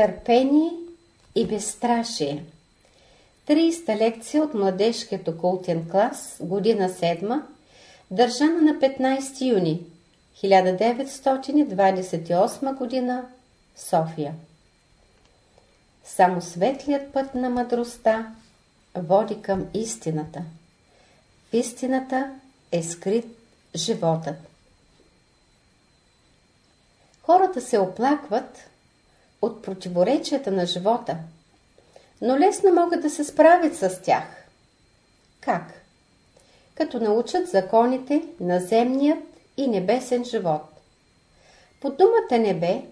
Търпение и безстрашие 30-та лекция от младежкият окултен клас, година 7, държана на 15 юни 1928 година, София. Само светлият път на мъдростта води към истината. В истината е скрит животът. Хората се оплакват от противоречията на живота, но лесно могат да се справят с тях. Как? Като научат законите на земният и небесен живот. По думата небе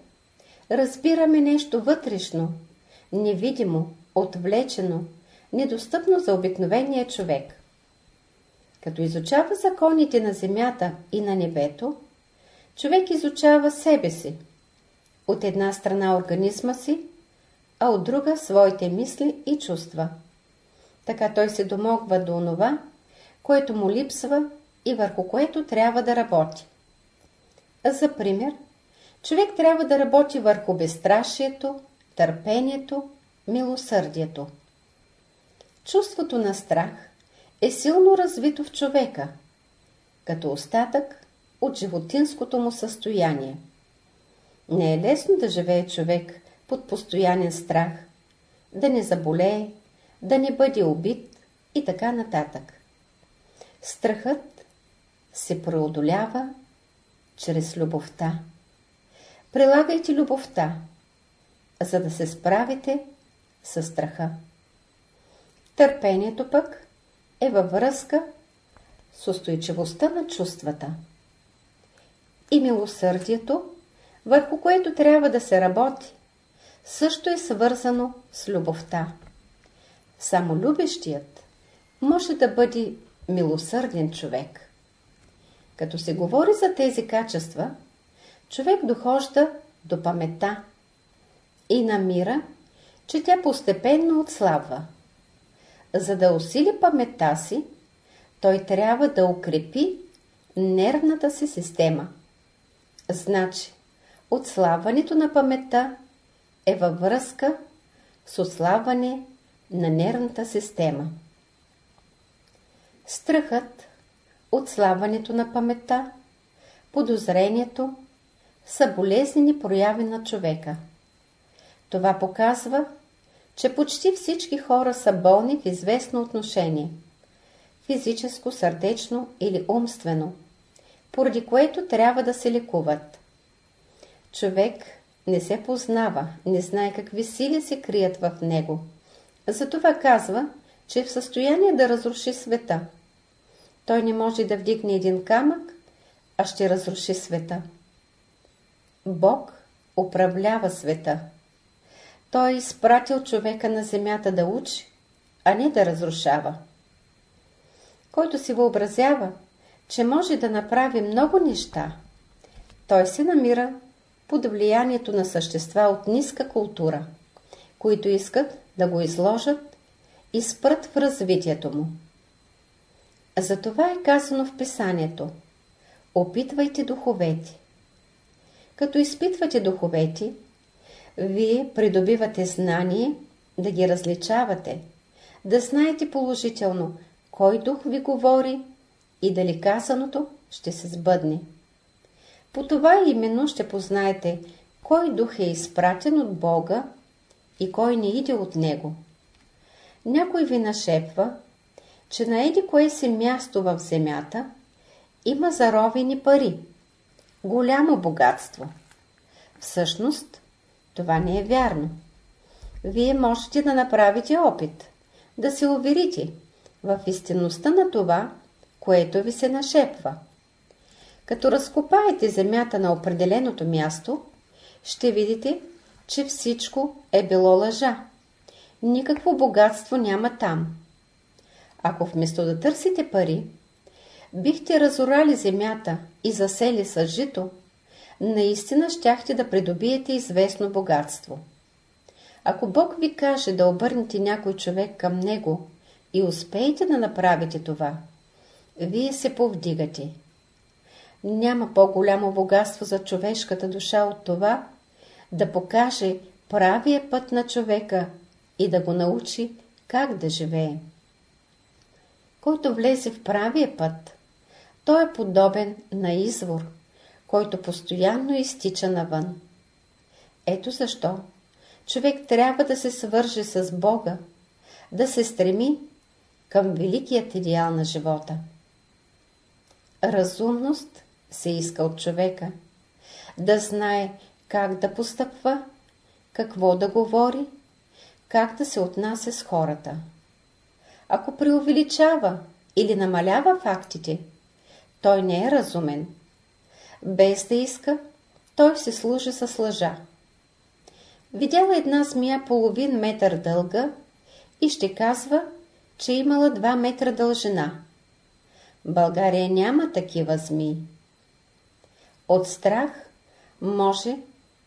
разбираме нещо вътрешно, невидимо, отвлечено, недостъпно за обикновения човек. Като изучава законите на земята и на небето, човек изучава себе си. От една страна организма си, а от друга своите мисли и чувства. Така той се домогва до онова, което му липсва и върху което трябва да работи. За пример, човек трябва да работи върху безстрашието, търпението, милосърдието. Чувството на страх е силно развито в човека, като остатък от животинското му състояние. Не е лесно да живее човек под постоянен страх, да не заболее, да не бъде убит и така нататък. Страхът се преодолява чрез любовта. Прилагайте любовта, за да се справите с страха. Търпението пък е във връзка с устойчивостта на чувствата. И милосърдието, върху което трябва да се работи, също е свързано с любовта. Само любещият може да бъде милосърден човек. Като се говори за тези качества, човек дохожда до памета и намира, че тя постепенно отслабва. За да усили паметта си, той трябва да укрепи нервната си система. Значи, отслабването на паметта е във връзка с отслабване на нервната система. Страхът, отслабването на паметта, подозрението са болезнени прояви на човека. Това показва, че почти всички хора са болни в известно отношение – физическо, сърдечно или умствено, поради което трябва да се лекуват. Човек не се познава, не знае какви сили се крият в него. Затова казва, че е в състояние да разруши света. Той не може да вдигне един камък, а ще разруши света. Бог управлява света. Той е изпратил човека на земята да учи, а не да разрушава. Който си въобразява, че може да направи много неща, той се намира под влиянието на същества от ниска култура, които искат да го изложат и спрат в развитието му. Затова е казано в писанието Опитвайте духовете. Като изпитвате духовете, вие придобивате знание да ги различавате, да знаете положително кой дух ви говори и дали казаното ще се сбъдне. По това именно ще познаете кой дух е изпратен от Бога и кой не иде от Него. Някой ви нашепва, че на еди кое си място в земята има заровени пари, голямо богатство. Всъщност, това не е вярно. Вие можете да направите опит, да се уверите в истинността на това, което ви се нашепва. Като разкопаете земята на определеното място, ще видите, че всичко е било лъжа. Никакво богатство няма там. Ако вместо да търсите пари, бихте разорали земята и засели с жито, наистина щяхте да придобиете известно богатство. Ако Бог ви каже да обърнете някой човек към Него и успеете да направите това, вие се повдигате. Няма по-голямо богатство за човешката душа от това да покаже правия път на човека и да го научи как да живее. Който влезе в правия път, той е подобен на извор, който постоянно изтича навън. Ето защо човек трябва да се свърже с Бога, да се стреми към великият идеал на живота. Разумност се иска от човека, да знае как да постъпва, какво да говори, как да се отнася с хората. Ако преувеличава или намалява фактите, той не е разумен. Без да иска, той се служи с лъжа. Видяла една змия половин метър дълга и ще казва, че имала 2 метра дължина. България няма такива змии. От страх може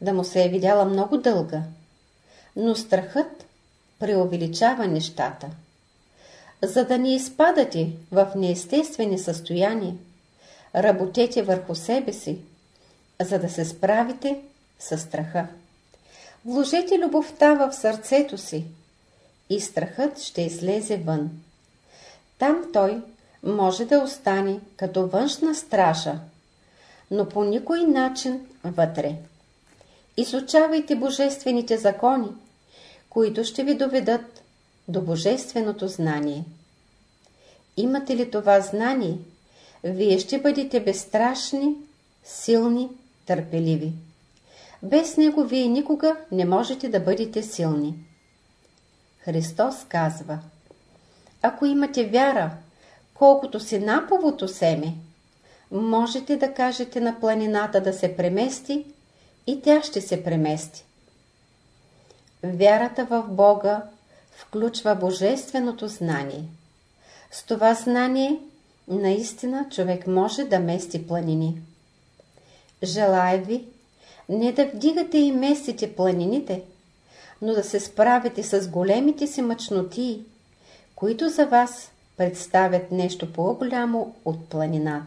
да му се е видяла много дълга, но страхът преувеличава нещата. За да не изпадате в неестествени състояния, работете върху себе си, за да се справите с страха. Вложете любовта в сърцето си и страхът ще излезе вън. Там той може да остане като външна стража, но по никой начин вътре. Изучавайте божествените закони, които ще ви доведат до божественото знание. Имате ли това знание, вие ще бъдете безстрашни, силни, търпеливи. Без него вие никога не можете да бъдете силни. Христос казва Ако имате вяра, колкото си наповото семе, можете да кажете на планината да се премести и тя ще се премести. Вярата в Бога включва божественото знание. С това знание наистина човек може да мести планини. Желая ви не да вдигате и местите планините, но да се справите с големите си мъчноти, които за вас представят нещо по-голямо от планина.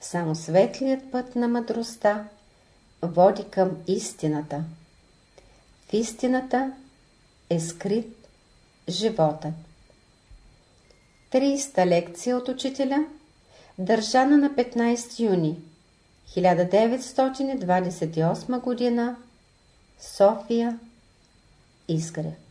Само светлият път на мъдростта води към истината. В истината е скрит живота. 30 лекция от учителя, държана на 15 юни 1928 година, София, Изгрев.